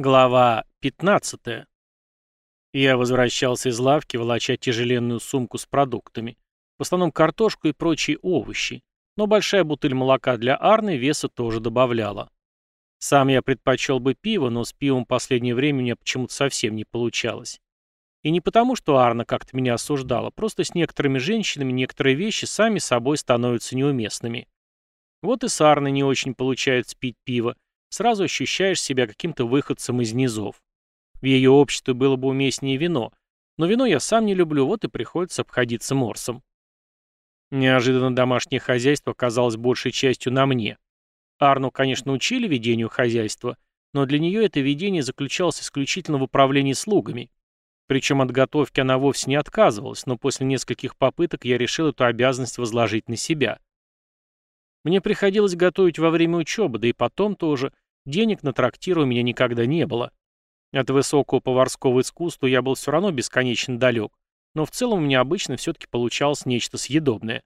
Глава 15. Я возвращался из лавки, волоча тяжеленную сумку с продуктами. В основном картошку и прочие овощи. Но большая бутыль молока для Арны веса тоже добавляла. Сам я предпочел бы пиво, но с пивом в последнее время у меня почему-то совсем не получалось. И не потому, что Арна как-то меня осуждала, просто с некоторыми женщинами некоторые вещи сами собой становятся неуместными. Вот и с Арной не очень получается пить пиво, сразу ощущаешь себя каким-то выходцем из низов. В ее обществе было бы уместнее вино, но вино я сам не люблю, вот и приходится обходиться морсом. Неожиданно домашнее хозяйство оказалось большей частью на мне. Арну, конечно, учили ведению хозяйства, но для нее это ведение заключалось исключительно в управлении слугами. Причем от готовки она вовсе не отказывалась, но после нескольких попыток я решил эту обязанность возложить на себя. Мне приходилось готовить во время учебы, да и потом тоже. Денег на трактир у меня никогда не было. От высокого поварского искусства я был все равно бесконечно далек, но в целом у меня обычно все-таки получалось нечто съедобное.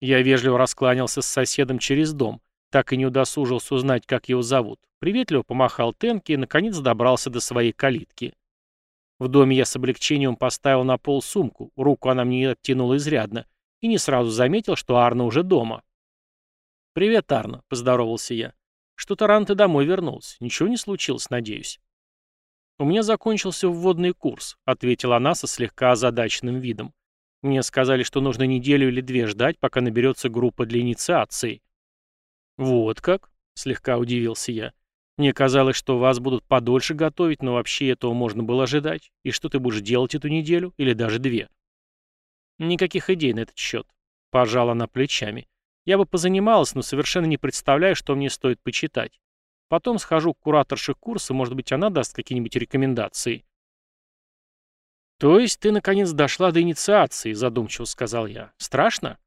Я вежливо раскланялся с соседом через дом, так и не удосужился узнать, как его зовут. Приветливо помахал Тенке и, наконец, добрался до своей калитки. В доме я с облегчением поставил на пол сумку, руку она мне оттянула изрядно, и не сразу заметил, что Арна уже дома. «Привет, Арно», — поздоровался я. «Что-то рано ты домой вернулся. Ничего не случилось, надеюсь?» «У меня закончился вводный курс», — ответила она со слегка озадаченным видом. «Мне сказали, что нужно неделю или две ждать, пока наберется группа для инициации». «Вот как?» — слегка удивился я. «Мне казалось, что вас будут подольше готовить, но вообще этого можно было ожидать. И что ты будешь делать эту неделю? Или даже две?» «Никаких идей на этот счет», — пожала она плечами. Я бы позанималась, но совершенно не представляю, что мне стоит почитать. Потом схожу к кураторше курса, может быть, она даст какие-нибудь рекомендации. «То есть ты, наконец, дошла до инициации», — задумчиво сказал я. «Страшно?»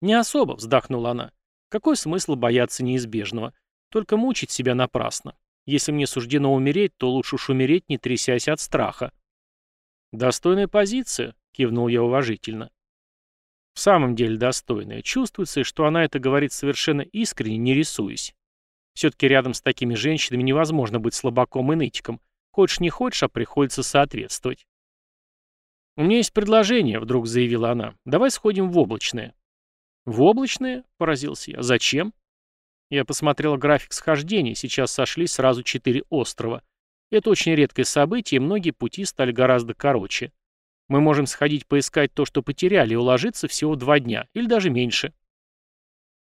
«Не особо», — вздохнула она. «Какой смысл бояться неизбежного? Только мучить себя напрасно. Если мне суждено умереть, то лучше уж умереть, не трясясь от страха». «Достойная позиция», — кивнул я уважительно. В самом деле достойная. Чувствуется, что она это говорит совершенно искренне, не рисуясь. Все-таки рядом с такими женщинами невозможно быть слабаком и нытиком. Хочешь не хочешь, а приходится соответствовать. «У меня есть предложение», — вдруг заявила она. «Давай сходим в облачное». «В облачное?» — поразился я. «Зачем?» Я посмотрел график схождения, сейчас сошлись сразу четыре острова. Это очень редкое событие, и многие пути стали гораздо короче. Мы можем сходить поискать то, что потеряли, и уложиться всего два дня, или даже меньше.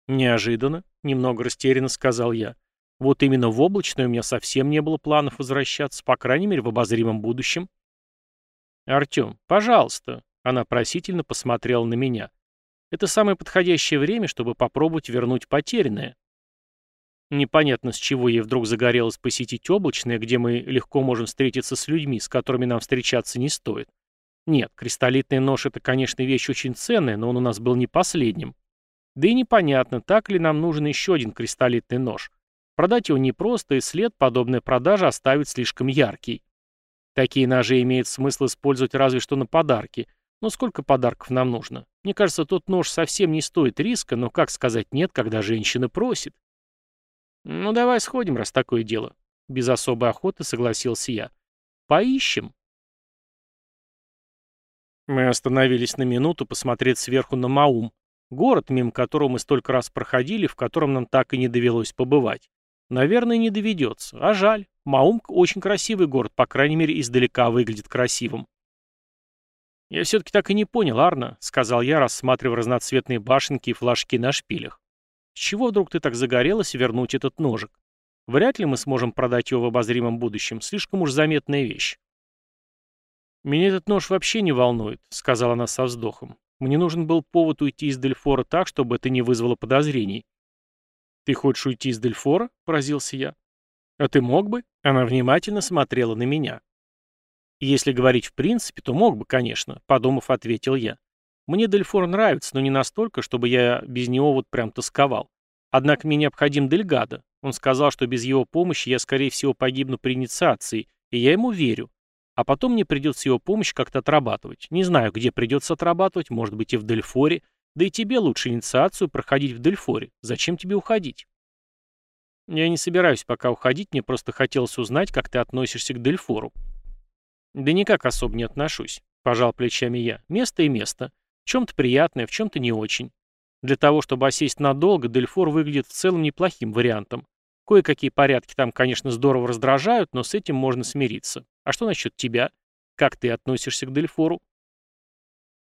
Неожиданно, немного растерянно сказал я. Вот именно в облачное у меня совсем не было планов возвращаться, по крайней мере, в обозримом будущем. Артем, пожалуйста. Она просительно посмотрела на меня. Это самое подходящее время, чтобы попробовать вернуть потерянное. Непонятно, с чего ей вдруг загорелось посетить облачное, где мы легко можем встретиться с людьми, с которыми нам встречаться не стоит. Нет, кристаллитный нож — это, конечно, вещь очень ценная, но он у нас был не последним. Да и непонятно, так ли нам нужен еще один кристаллитный нож. Продать его непросто, и след подобная продажа оставит слишком яркий. Такие ножи имеет смысл использовать разве что на подарки. Но сколько подарков нам нужно? Мне кажется, тот нож совсем не стоит риска, но как сказать нет, когда женщина просит? Ну давай сходим, раз такое дело. Без особой охоты согласился я. Поищем. Мы остановились на минуту посмотреть сверху на Маум, город, мимо которого мы столько раз проходили, в котором нам так и не довелось побывать. Наверное, не доведется. А жаль. Маум очень красивый город, по крайней мере, издалека выглядит красивым. «Я все-таки так и не понял, Арна», — сказал я, рассматривая разноцветные башенки и флажки на шпилях. «С чего вдруг ты так загорелась вернуть этот ножик? Вряд ли мы сможем продать его в обозримом будущем, слишком уж заметная вещь». «Меня этот нож вообще не волнует», — сказала она со вздохом. «Мне нужен был повод уйти из Дельфора так, чтобы это не вызвало подозрений». «Ты хочешь уйти из Дельфора?» — поразился я. «А ты мог бы?» — она внимательно смотрела на меня. «Если говорить в принципе, то мог бы, конечно», — подумав, ответил я. «Мне Дельфор нравится, но не настолько, чтобы я без него вот прям тосковал. Однако мне необходим Дельгадо. Он сказал, что без его помощи я, скорее всего, погибну при инициации, и я ему верю. А потом мне придется его помощь как-то отрабатывать. Не знаю, где придется отрабатывать, может быть и в Дельфоре. Да и тебе лучше инициацию проходить в Дельфоре. Зачем тебе уходить? Я не собираюсь пока уходить, мне просто хотелось узнать, как ты относишься к Дельфору. Да никак особо не отношусь, пожал плечами я. Место и место. В чем-то приятное, в чем-то не очень. Для того, чтобы осесть надолго, Дельфор выглядит в целом неплохим вариантом. Кое-какие порядки там, конечно, здорово раздражают, но с этим можно смириться. А что насчет тебя? Как ты относишься к Дельфору?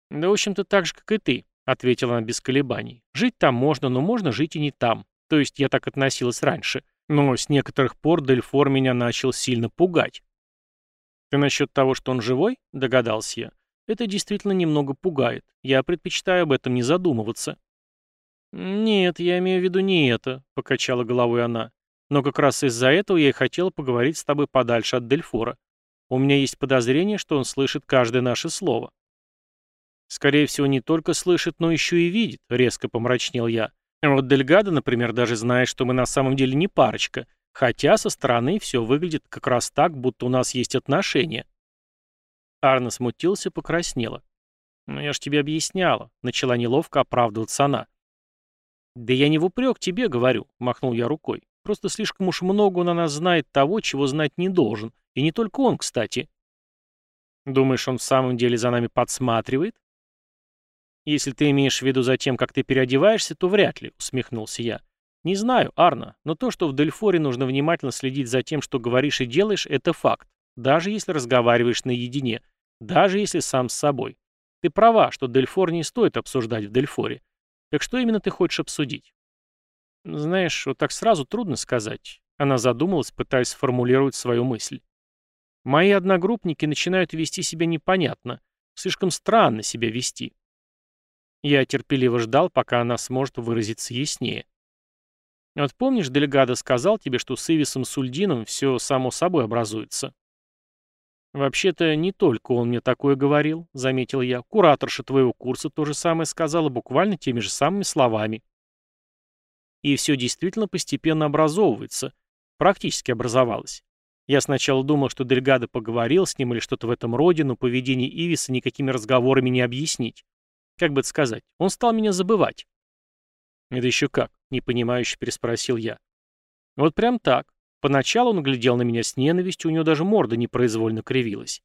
Да, в общем-то, так же, как и ты, ответила она без колебаний. Жить там можно, но можно жить и не там. То есть я так относилась раньше. Но с некоторых пор Дельфор меня начал сильно пугать. Ты насчет того, что он живой? Догадался я. Это действительно немного пугает. Я предпочитаю об этом не задумываться. «Нет, я имею в виду не это», — покачала головой она. «Но как раз из-за этого я и хотела поговорить с тобой подальше от Дельфора. У меня есть подозрение, что он слышит каждое наше слово». «Скорее всего, не только слышит, но еще и видит», — резко помрачнел я. «Вот Дельгадо, например, даже знает, что мы на самом деле не парочка, хотя со стороны все выглядит как раз так, будто у нас есть отношения». Арна смутился, покраснела. «Ну я ж тебе объясняла», — начала неловко оправдываться она. «Да я не в упрек тебе говорю», — махнул я рукой. «Просто слишком уж много он о нас знает того, чего знать не должен. И не только он, кстати». «Думаешь, он в самом деле за нами подсматривает?» «Если ты имеешь в виду за тем, как ты переодеваешься, то вряд ли», — усмехнулся я. «Не знаю, Арна, но то, что в Дельфоре нужно внимательно следить за тем, что говоришь и делаешь, это факт. Даже если разговариваешь наедине. Даже если сам с собой. Ты права, что Дельфор не стоит обсуждать в Дельфоре. Так что именно ты хочешь обсудить? Знаешь, вот так сразу трудно сказать. Она задумалась, пытаясь сформулировать свою мысль. Мои одногруппники начинают вести себя непонятно. Слишком странно себя вести. Я терпеливо ждал, пока она сможет выразиться яснее. Вот помнишь, Дельгадо сказал тебе, что с Ивисом Сульдином все само собой образуется? «Вообще-то не только он мне такое говорил», — заметил я. «Кураторша твоего курса то же самое сказала буквально теми же самыми словами». И все действительно постепенно образовывается. Практически образовалось. Я сначала думал, что Дельгадо поговорил с ним или что-то в этом роде, но поведение Ивиса никакими разговорами не объяснить. Как бы это сказать? Он стал меня забывать. «Это еще как?» — непонимающе переспросил я. «Вот прям так. Поначалу он глядел на меня с ненавистью, у него даже морда непроизвольно кривилась.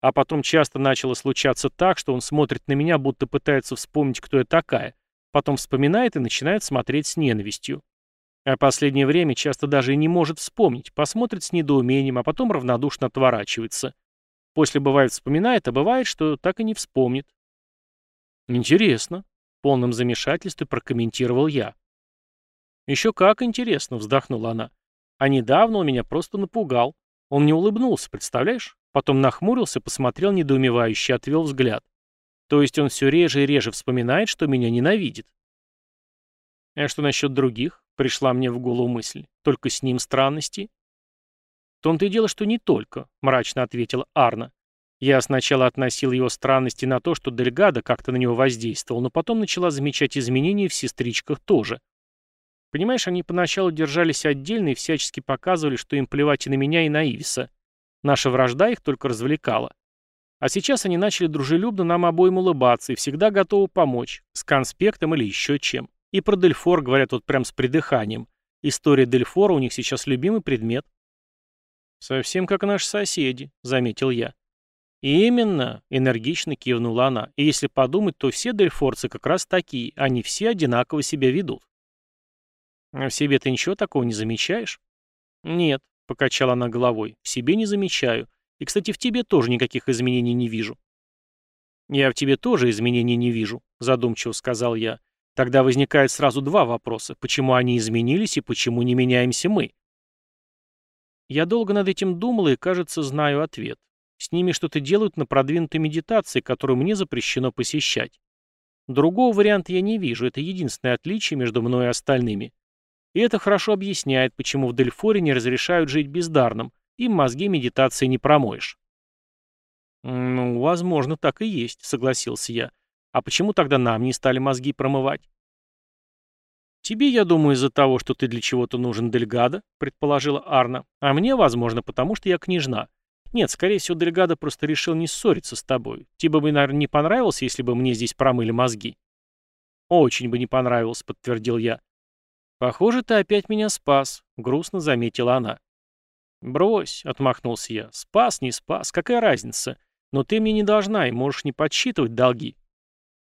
А потом часто начало случаться так, что он смотрит на меня, будто пытается вспомнить, кто я такая. Потом вспоминает и начинает смотреть с ненавистью. А последнее время часто даже и не может вспомнить, посмотрит с недоумением, а потом равнодушно отворачивается. После бывает вспоминает, а бывает, что так и не вспомнит. «Интересно», — в полном замешательстве прокомментировал я. «Еще как интересно», — вздохнула она. А недавно он меня просто напугал. Он не улыбнулся, представляешь? Потом нахмурился, посмотрел недоумевающе, отвел взгляд. То есть он все реже и реже вспоминает, что меня ненавидит. А что насчет других? Пришла мне в голову мысль. Только с ним странности? В том-то и дело, что не только, мрачно ответила Арна. Я сначала относил его странности на то, что Дельгадо как-то на него воздействовал, но потом начала замечать изменения в сестричках тоже. Понимаешь, они поначалу держались отдельно и всячески показывали, что им плевать и на меня, и на Ивиса. Наша вражда их только развлекала. А сейчас они начали дружелюбно нам обоим улыбаться и всегда готовы помочь, с конспектом или еще чем. И про Дельфор говорят вот прям с придыханием. История Дельфора у них сейчас любимый предмет. «Совсем как наши соседи», — заметил я. «Именно», — энергично кивнула она. «И если подумать, то все дельфорцы как раз такие, они все одинаково себя ведут». А в себе ты ничего такого не замечаешь? Нет, покачала она головой, в себе не замечаю. И, кстати, в тебе тоже никаких изменений не вижу. Я в тебе тоже изменений не вижу, задумчиво сказал я. Тогда возникает сразу два вопроса. Почему они изменились и почему не меняемся мы? Я долго над этим думал и, кажется, знаю ответ. С ними что-то делают на продвинутой медитации, которую мне запрещено посещать. Другого варианта я не вижу, это единственное отличие между мной и остальными. И это хорошо объясняет, почему в Дельфоре не разрешают жить бездарным, им мозги медитации не промоешь. «Ну, возможно, так и есть», — согласился я. «А почему тогда нам не стали мозги промывать?» «Тебе, я думаю, из-за того, что ты для чего-то нужен Дельгадо», — предположила Арна. «А мне, возможно, потому что я княжна. Нет, скорее всего, Дельгадо просто решил не ссориться с тобой. Тебе бы, наверное, не понравилось, если бы мне здесь промыли мозги». «Очень бы не понравилось», — подтвердил я. «Похоже, ты опять меня спас», — грустно заметила она. «Брось», — отмахнулся я. «Спас, не спас, какая разница? Но ты мне не должна и можешь не подсчитывать долги».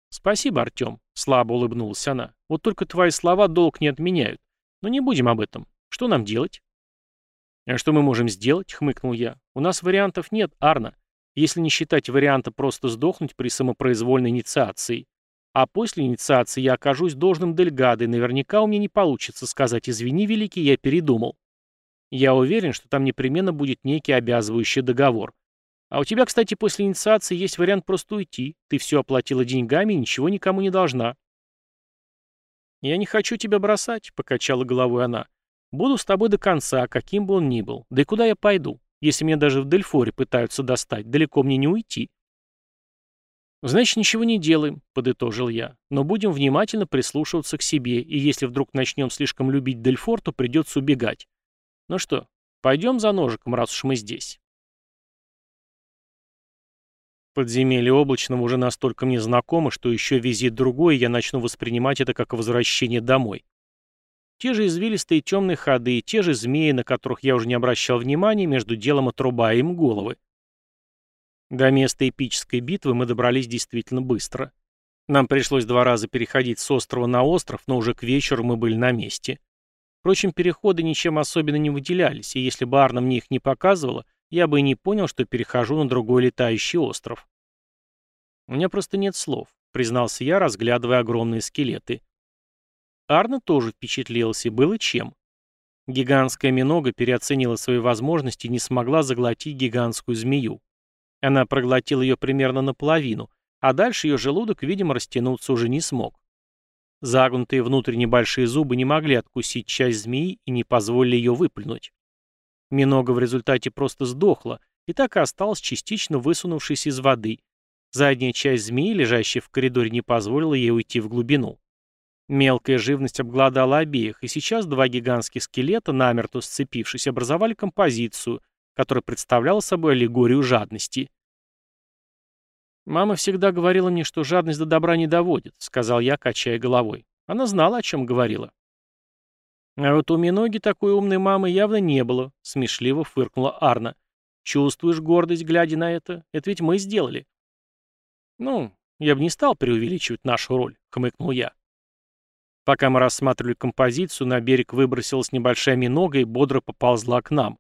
«Спасибо, Артем», — слабо улыбнулась она. «Вот только твои слова долг не отменяют. Но не будем об этом. Что нам делать?» «А что мы можем сделать?» — хмыкнул я. «У нас вариантов нет, Арна. Если не считать варианта просто сдохнуть при самопроизвольной инициации. А после инициации я окажусь должным Дельгадо, и наверняка у меня не получится сказать «извини, великий, я передумал». Я уверен, что там непременно будет некий обязывающий договор. А у тебя, кстати, после инициации есть вариант просто уйти. Ты все оплатила деньгами и ничего никому не должна. «Я не хочу тебя бросать», — покачала головой она. «Буду с тобой до конца, каким бы он ни был. Да и куда я пойду? Если меня даже в Дельфоре пытаются достать, далеко мне не уйти». «Значит, ничего не делаем», — подытожил я. «Но будем внимательно прислушиваться к себе, и если вдруг начнем слишком любить Дельфор, то придется убегать. Ну что, пойдем за ножиком, раз уж мы здесь». Подземелье облачного уже настолько мне знакомо, что еще визит другой, и я начну воспринимать это как возвращение домой. Те же извилистые темные ходы, те же змеи, на которых я уже не обращал внимания, между делом отрубая им головы. До места эпической битвы мы добрались действительно быстро. Нам пришлось два раза переходить с острова на остров, но уже к вечеру мы были на месте. Впрочем, переходы ничем особенно не выделялись, и если бы Арна мне их не показывала, я бы и не понял, что перехожу на другой летающий остров. «У меня просто нет слов», — признался я, разглядывая огромные скелеты. Арна тоже впечатлился, было чем. Гигантская минога переоценила свои возможности и не смогла заглотить гигантскую змею. Она проглотила ее примерно наполовину, а дальше ее желудок, видимо, растянуться уже не смог. Загнутые внутрь небольшие зубы не могли откусить часть змеи и не позволили ее выплюнуть. Минога в результате просто сдохла, и так и осталась частично высунувшись из воды. Задняя часть змеи, лежащая в коридоре, не позволила ей уйти в глубину. Мелкая живность обглодала обеих, и сейчас два гигантских скелета, намертво сцепившись, образовали композицию, которая представляла собой аллегорию жадности. «Мама всегда говорила мне, что жадность до добра не доводит», — сказал я, качая головой. Она знала, о чем говорила. «А вот у Миноги такой умной мамы явно не было», — смешливо фыркнула Арна. «Чувствуешь гордость, глядя на это? Это ведь мы сделали». «Ну, я бы не стал преувеличивать нашу роль», — хмыкнул я. Пока мы рассматривали композицию, на берег выбросилась небольшая минога и бодро поползла к нам.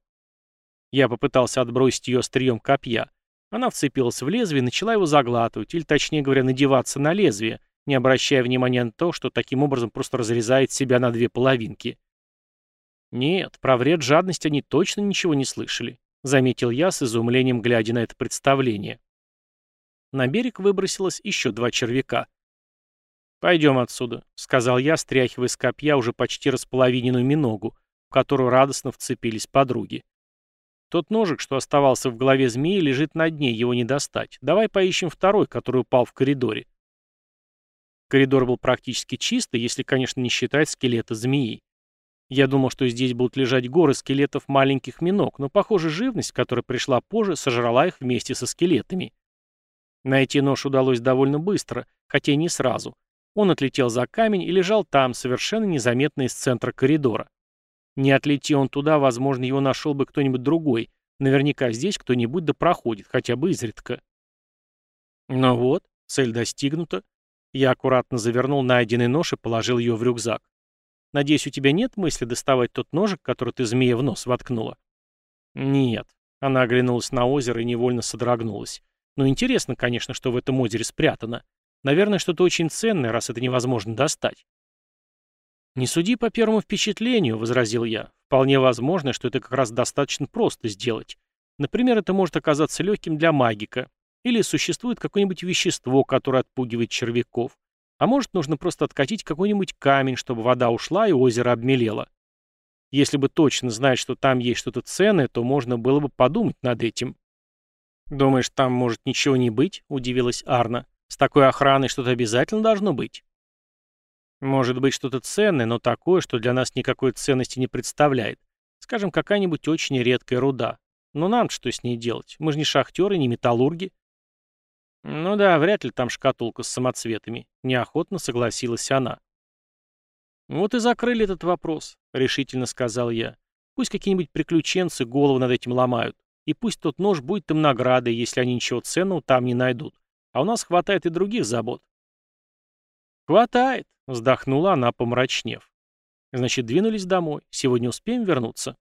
Я попытался отбросить ее острием копья. Она вцепилась в лезвие и начала его заглатывать, или точнее говоря, надеваться на лезвие, не обращая внимания на то, что таким образом просто разрезает себя на две половинки. «Нет, про вред жадности они точно ничего не слышали», — заметил я с изумлением, глядя на это представление. На берег выбросилось еще два червяка. «Пойдем отсюда», — сказал я, стряхивая с копья уже почти располовиненную миногу, в которую радостно вцепились подруги. «Тот ножик, что оставался в голове змеи, лежит на дне, его не достать. Давай поищем второй, который упал в коридоре». Коридор был практически чистый, если, конечно, не считать скелета змеи. Я думал, что здесь будут лежать горы скелетов маленьких миног, но, похоже, живность, которая пришла позже, сожрала их вместе со скелетами. Найти нож удалось довольно быстро, хотя и не сразу. Он отлетел за камень и лежал там, совершенно незаметно из центра коридора. Не отлети он туда, возможно, его нашел бы кто-нибудь другой. Наверняка здесь кто-нибудь да проходит, хотя бы изредка. Ну вот, цель достигнута. Я аккуратно завернул найденный нож и положил ее в рюкзак. Надеюсь, у тебя нет мысли доставать тот ножик, который ты змея в нос воткнула?» «Нет». Она оглянулась на озеро и невольно содрогнулась. «Ну, интересно, конечно, что в этом озере спрятано. Наверное, что-то очень ценное, раз это невозможно достать». «Не суди по первому впечатлению», — возразил я. «Вполне возможно, что это как раз достаточно просто сделать. Например, это может оказаться легким для магика. Или существует какое-нибудь вещество, которое отпугивает червяков. А может, нужно просто откатить какой-нибудь камень, чтобы вода ушла и озеро обмелело. Если бы точно знать, что там есть что-то ценное, то можно было бы подумать над этим. «Думаешь, там может ничего не быть?» — удивилась Арна. «С такой охраной что-то обязательно должно быть». «Может быть что-то ценное, но такое, что для нас никакой ценности не представляет. Скажем, какая-нибудь очень редкая руда. Но нам что с ней делать? Мы же не шахтеры, не металлурги». «Ну да, вряд ли там шкатулка с самоцветами», — неохотно согласилась она. «Вот и закрыли этот вопрос», — решительно сказал я. «Пусть какие-нибудь приключенцы голову над этим ломают. И пусть тот нож будет им наградой, если они ничего ценного там не найдут. А у нас хватает и других забот». «Хватает», — вздохнула она, помрачнев. «Значит, двинулись домой. Сегодня успеем вернуться?»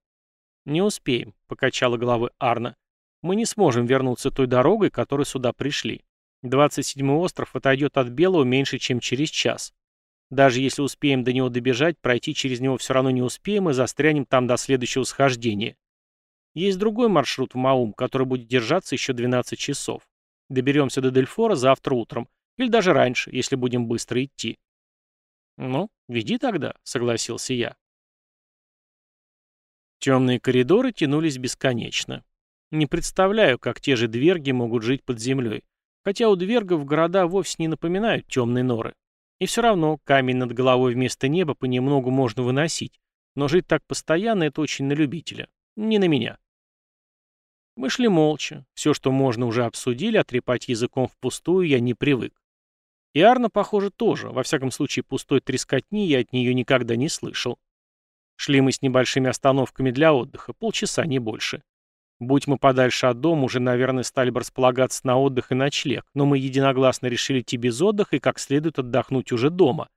«Не успеем», — покачала головой Арна. «Мы не сможем вернуться той дорогой, которой сюда пришли. 27-й остров отойдет от Белого меньше, чем через час. Даже если успеем до него добежать, пройти через него все равно не успеем и застрянем там до следующего схождения. Есть другой маршрут в Маум, который будет держаться еще 12 часов. Доберемся до Дельфора завтра утром. Или даже раньше, если будем быстро идти. «Ну, веди тогда», — согласился я. Темные коридоры тянулись бесконечно. Не представляю, как те же дверги могут жить под землей. Хотя у двергов города вовсе не напоминают темные норы. И все равно камень над головой вместо неба понемногу можно выносить. Но жить так постоянно — это очень на любителя. Не на меня. Мы шли молча. Все, что можно, уже обсудили, а трепать языком впустую я не привык. И Арна, похоже, тоже. Во всяком случае, пустой трескотни я от нее никогда не слышал. Шли мы с небольшими остановками для отдыха, полчаса, не больше. Будь мы подальше от дома, уже, наверное, стали бы располагаться на отдых и ночлег, но мы единогласно решили идти без отдыха и как следует отдохнуть уже дома.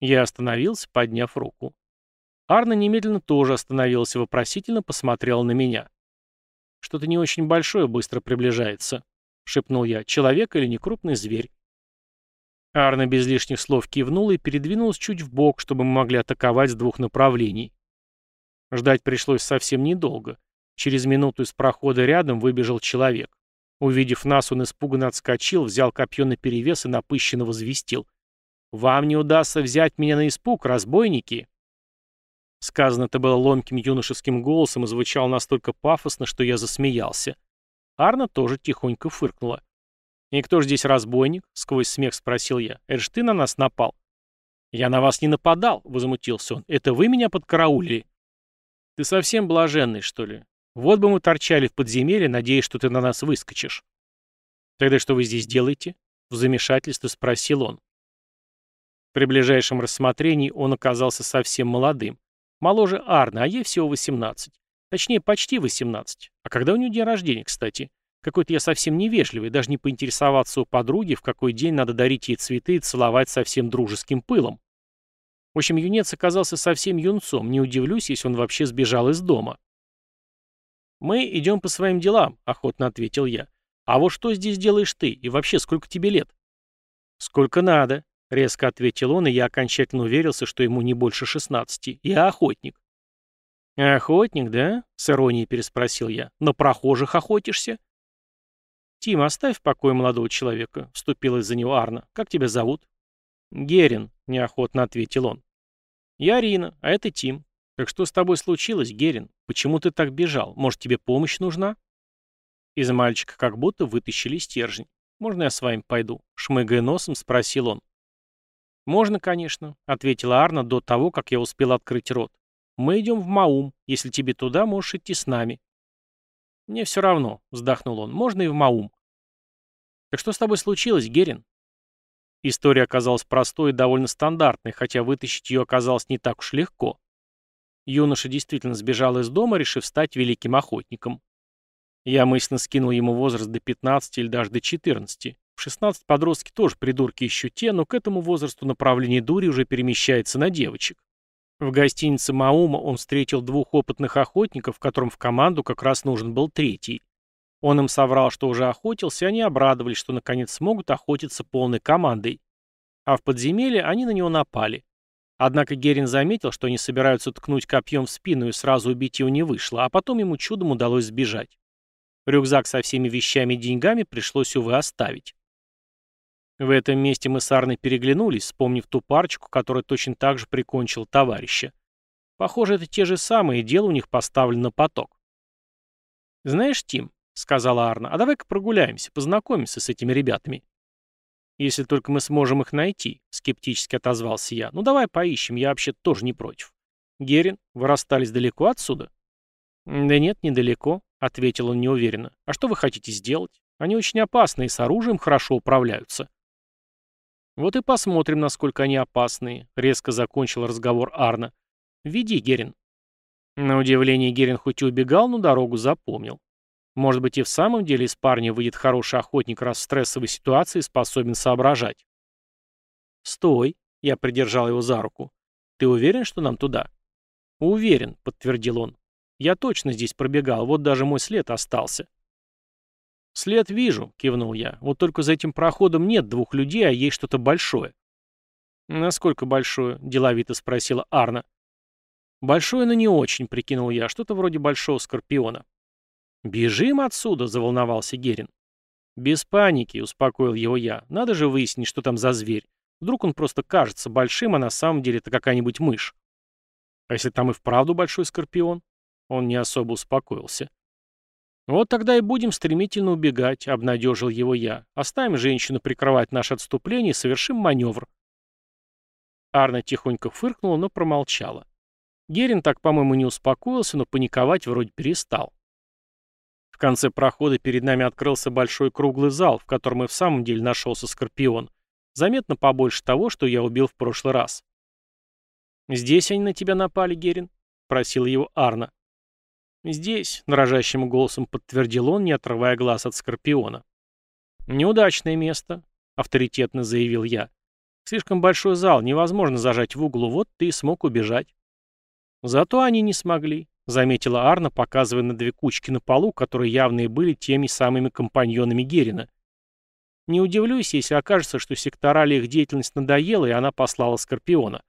Я остановился, подняв руку. Арна немедленно тоже остановилась и вопросительно посмотрела на меня. «Что-то не очень большое быстро приближается», — шепнул я. «Человек или некрупный зверь?» Арна без лишних слов кивнула и передвинулась чуть в бок, чтобы мы могли атаковать с двух направлений. Ждать пришлось совсем недолго. Через минуту из прохода рядом выбежал человек. Увидев нас, он испуганно отскочил, взял копье наперевес и напыщенно возвестил. «Вам не удастся взять меня на испуг, разбойники!» Сказано это было ломким юношеским голосом и звучало настолько пафосно, что я засмеялся. Арна тоже тихонько фыркнула. «И кто же здесь разбойник?» — сквозь смех спросил я. «Это ж ты на нас напал?» «Я на вас не нападал», — возмутился он. «Это вы меня подкараулили». «Ты совсем блаженный, что ли? Вот бы мы торчали в подземелье, надеясь, что ты на нас выскочишь. Тогда что вы здесь делаете? В замешательстве спросил он. При ближайшем рассмотрении он оказался совсем молодым. Моложе Арны, а ей всего 18. Точнее, почти 18. А когда у нее день рождения, кстати? Какой-то я совсем невежливый, даже не поинтересоваться у подруги, в какой день надо дарить ей цветы и целовать совсем дружеским пылом. В общем, юнец оказался совсем юнцом, не удивлюсь, если он вообще сбежал из дома. «Мы идем по своим делам», — охотно ответил я. «А вот что здесь делаешь ты? И вообще, сколько тебе лет?» «Сколько надо», — резко ответил он, и я окончательно уверился, что ему не больше шестнадцати. «Я охотник». «Охотник, да?» — с иронией переспросил я. «На прохожих охотишься?» «Тим, оставь в покое молодого человека», — вступилась за него Арна. «Как тебя зовут?» «Герин», — неохотно ответил он. «Я Рина, а это Тим. Так что с тобой случилось, Герин? Почему ты так бежал? Может, тебе помощь нужна?» Из мальчика как будто вытащили стержень. «Можно я с вами пойду?» Шмыгая носом, спросил он. «Можно, конечно», — ответила Арна до того, как я успел открыть рот. «Мы идем в Маум. Если тебе туда, можешь идти с нами». «Мне все равно», — вздохнул он. «Можно и в Маум». «Так что с тобой случилось, Герин?» История оказалась простой и довольно стандартной, хотя вытащить ее оказалось не так уж легко. Юноша действительно сбежал из дома, решив стать великим охотником. Я мысленно скинул ему возраст до 15 или даже до 14. В 16 подростки тоже придурки еще те, но к этому возрасту направление дури уже перемещается на девочек. В гостинице Маума он встретил двух опытных охотников, которым в команду как раз нужен был третий. Он им соврал, что уже охотился, и они обрадовались, что наконец смогут охотиться полной командой. А в подземелье они на него напали. Однако Герин заметил, что они собираются ткнуть копьем в спину и сразу убить его не вышло, а потом ему чудом удалось сбежать. Рюкзак со всеми вещами и деньгами пришлось, увы, оставить. В этом месте мы с Арной переглянулись, вспомнив ту парочку, которая точно так же прикончила товарища. Похоже, это те же самые, и дело у них поставлено на поток. «Знаешь, Тим», — сказала Арна, — «а давай-ка прогуляемся, познакомимся с этими ребятами». «Если только мы сможем их найти», — скептически отозвался я. «Ну давай поищем, я вообще тоже не против». «Герин, вы расстались далеко отсюда?» «Да нет, недалеко», — ответил он неуверенно. «А что вы хотите сделать? Они очень опасны и с оружием хорошо управляются». Вот и посмотрим, насколько они опасные, резко закончил разговор Арна. Веди, Герин. На удивление Герин хоть и убегал, но дорогу запомнил. Может быть и в самом деле из парня выйдет хороший охотник, раз в стрессовой ситуации способен соображать. «Стой!» — я придержал его за руку. «Ты уверен, что нам туда?» «Уверен», — подтвердил он. «Я точно здесь пробегал, вот даже мой след остался». «След вижу», — кивнул я. «Вот только за этим проходом нет двух людей, а есть что-то большое». «Насколько большое?» — деловито спросила Арна. «Большое, но не очень», — прикинул я. «Что-то вроде большого скорпиона». «Бежим отсюда», — заволновался Герин. «Без паники», — успокоил его я. «Надо же выяснить, что там за зверь. Вдруг он просто кажется большим, а на самом деле это какая-нибудь мышь. А если там и вправду большой скорпион?» Он не особо успокоился. «Вот тогда и будем стремительно убегать», — обнадежил его я. «Оставим женщину прикрывать наше отступление и совершим маневр». Арна тихонько фыркнула, но промолчала. Герин так, по-моему, не успокоился, но паниковать вроде перестал. В конце прохода перед нами открылся большой круглый зал, в котором и в самом деле нашелся скорпион. Заметно побольше того, что я убил в прошлый раз. «Здесь они на тебя напали, Герин?» — просил его Арна. «Здесь», — дрожащим голосом подтвердил он, не отрывая глаз от скорпиона. «Неудачное место», — авторитетно заявил я. «Слишком большой зал, невозможно зажать в углу, вот ты и смог убежать». «Зато они не смогли», — заметила Арна, показывая на две кучки на полу, которые явно и были теми самыми компаньонами Герина. «Не удивлюсь, если окажется, что секторали их деятельность надоела, и она послала Скорпиона».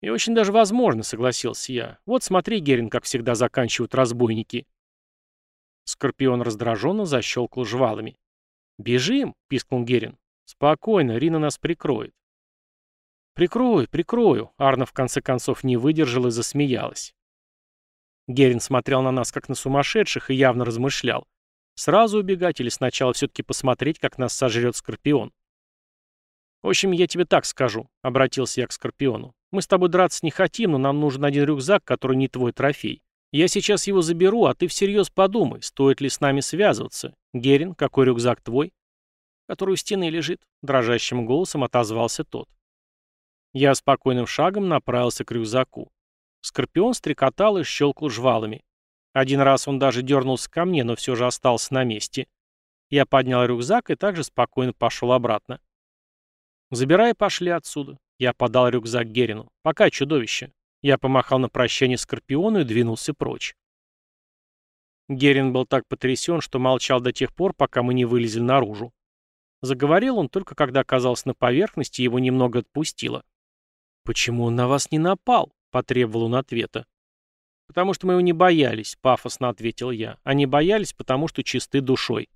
«И очень даже возможно», — согласился я. «Вот смотри, Герин, как всегда заканчивают разбойники». Скорпион раздраженно защелкал жвалами. «Бежим!» — пискнул Герин. «Спокойно, Рина нас прикроет». «Прикрою, прикрою», — Арна в конце концов не выдержала и засмеялась. Герин смотрел на нас как на сумасшедших и явно размышлял. Сразу убегать или сначала все-таки посмотреть, как нас сожрет Скорпион? «В общем, я тебе так скажу», — обратился я к Скорпиону. «Мы с тобой драться не хотим, но нам нужен один рюкзак, который не твой трофей. Я сейчас его заберу, а ты всерьез подумай, стоит ли с нами связываться. Герин, какой рюкзак твой?» «Который у стены лежит», — дрожащим голосом отозвался тот. Я спокойным шагом направился к рюкзаку. Скорпион стрекотал и щелкал жвалами. Один раз он даже дернулся ко мне, но все же остался на месте. Я поднял рюкзак и также спокойно пошел обратно. «Забирай, пошли отсюда». Я подал рюкзак Герину. «Пока, чудовище». Я помахал на прощание Скорпиону и двинулся прочь. Герин был так потрясен, что молчал до тех пор, пока мы не вылезли наружу. Заговорил он только когда оказался на поверхности, его немного отпустило. «Почему он на вас не напал?» — потребовал он ответа. «Потому что мы его не боялись», — пафосно ответил я. «Они боялись, потому что чисты душой».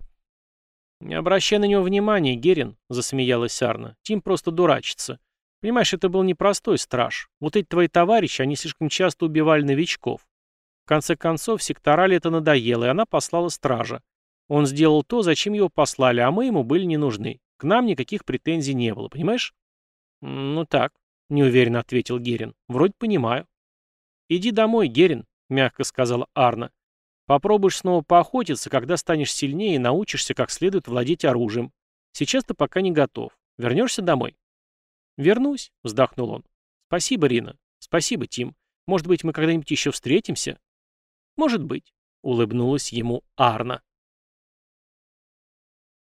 «Не обращай на него внимания, Герин», — засмеялась Арна. «Тим просто дурачится. Понимаешь, это был непростой страж. Вот эти твои товарищи, они слишком часто убивали новичков. В конце концов, секторали это надоело, и она послала стража. Он сделал то, зачем его послали, а мы ему были не нужны. К нам никаких претензий не было, понимаешь?» «Ну так», — неуверенно ответил Герин. «Вроде понимаю». «Иди домой, Герин», — мягко сказала Арна. «Попробуешь снова поохотиться, когда станешь сильнее и научишься как следует владеть оружием. Сейчас ты пока не готов. Вернешься домой?» «Вернусь», — вздохнул он. «Спасибо, Рина. Спасибо, Тим. Может быть, мы когда-нибудь еще встретимся?» «Может быть», — улыбнулась ему Арна.